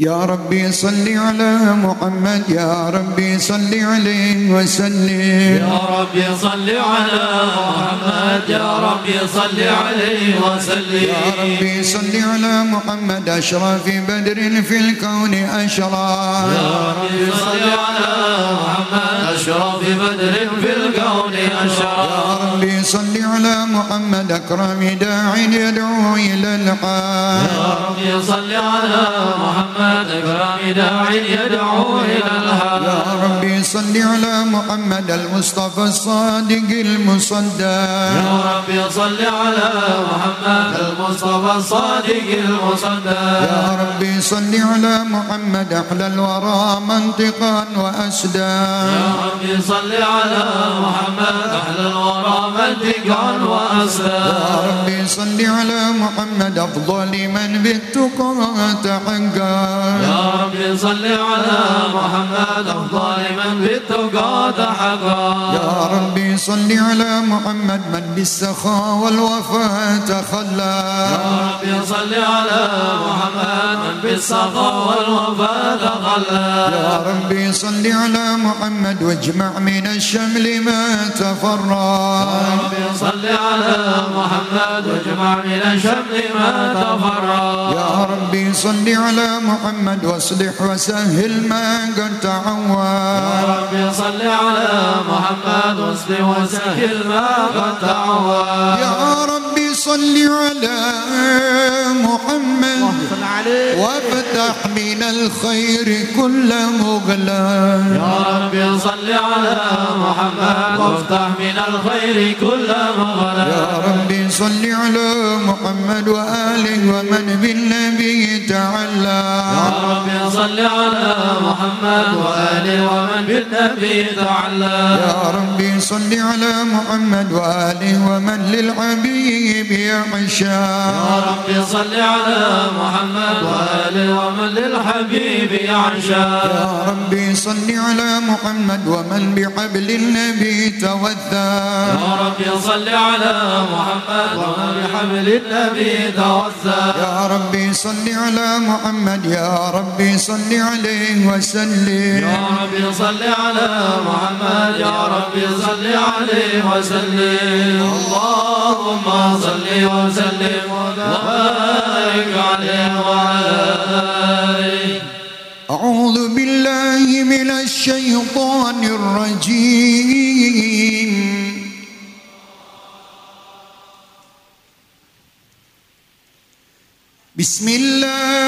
يا ربي صل على محمد يا ربي صل عليه وسلم. يا ربي صل على محمد يا ربي صل عليه وسلم. يا ربي صل على محمد أشرف بدر في الكون أشرف. يا ربي صل على محمد أشرف بدر في الكون أشرف. ربي صل على محمد أكرم داع يدعو إلى الحق يا ربي صل على محمد أكرم داع يدعو إلى الحق يا ربي صل على محمد المصطفى الصادق المصدق يا ربي صل على محمد المصطفى الصادق المصدق يا ربي صل على محمد أحلى الورى منطقا وأسدا يا ربي صل على محمد أحلى الورى منطقا يا ربي صل على محمد أفضل من بالتقى تحقا يا ربي صل على محمد أفضل من بالتقى تحقا يا ربي صل على محمد من بالسخاء والوفاء تخلى. يا ربي صل على محمد من بالسخاء والوفاء تخلى. يا ربي صل على محمد واجمع من الشمل ما تفرق ربي صل على محمد واجمع من الشمل ما تفرق يا ربي صل على محمد واصلح وسهل ما قد يا تعود ربي صل على محمد واصلح وسهل ما قد تعود يا ربي صل على محمد وافتح من الخير كل مغلق يا ربي صل على محمد. وافتح. من الخير كل مغلق يا ربي صل على محمد وآله ومن بالنبي تعلى يا ربي صل على محمد وآله ومن بالنبي تعلى يا ربي صل على محمد وآله ومن للحبيب يعشى يا ربي صل على محمد وآله ومن للحبيب يعشى يا ربي صل على محمد ومن بحبل النبي توثى يا ربي صل على محمد ومن بحبل النبي توسى يا ربي صل على محمد يا ربي صل عليه وسلم. يا ربي صل على محمد يا ربي صل عليه وسلم. اللهم صل وسلم وبارك عليه وعلى أعوذ بالله من الشيطان الرجيم. بسم الله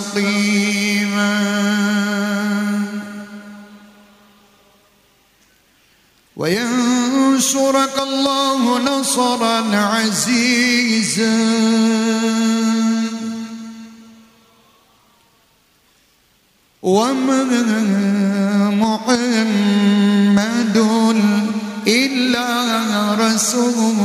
وينصرك الله نصرا عزيزا. وما محمد إلا رسول.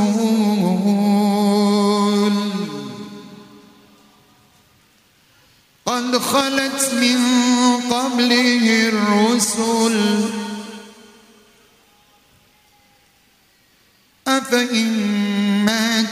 قد خلت من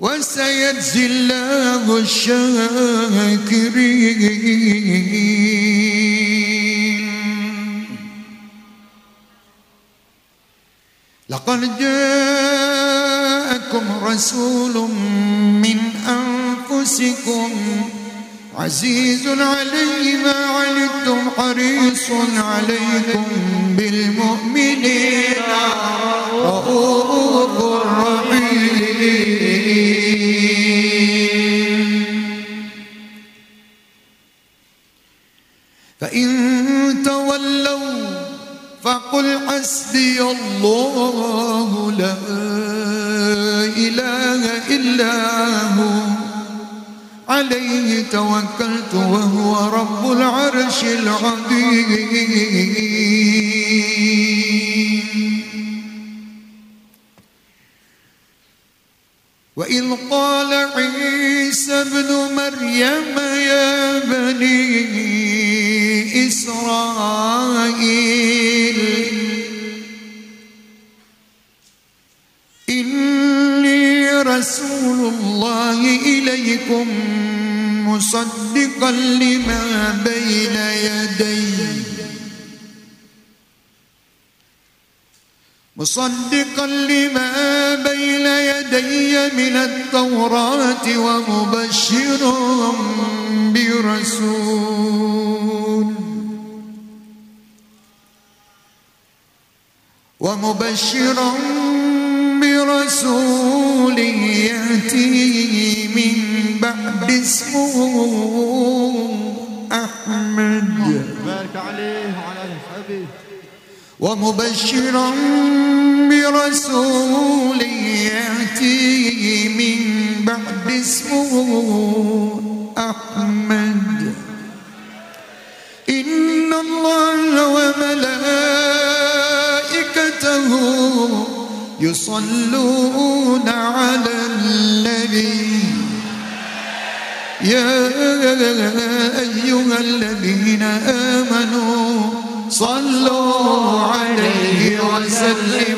وسيجزي الله الشاكرين. لقد جاءكم رسول من أنفسكم عزيز عليه ما عنتم حريص عليكم بالمؤمنين رؤوف فإن تولوا فقل حسبي الله لا إله إلا هو. عليه توكلت وهو رب العرش العظيم. وإذ قال عيسى ابن مريم يا بني رسول الله إليكم مصدقا لما بين يدي. مصدقا لما بين يدي من التوراة ومبشرا برسول. ومبشرا بعد اسمه أحمد. بارك عليه وعلى الحبيب ومبشرا برسول يأتي من بعد اسمه أحمد. إن الله وملائكته يصلون على النبي. يا أيها الذين آمنوا صلوا عليه وسلموا.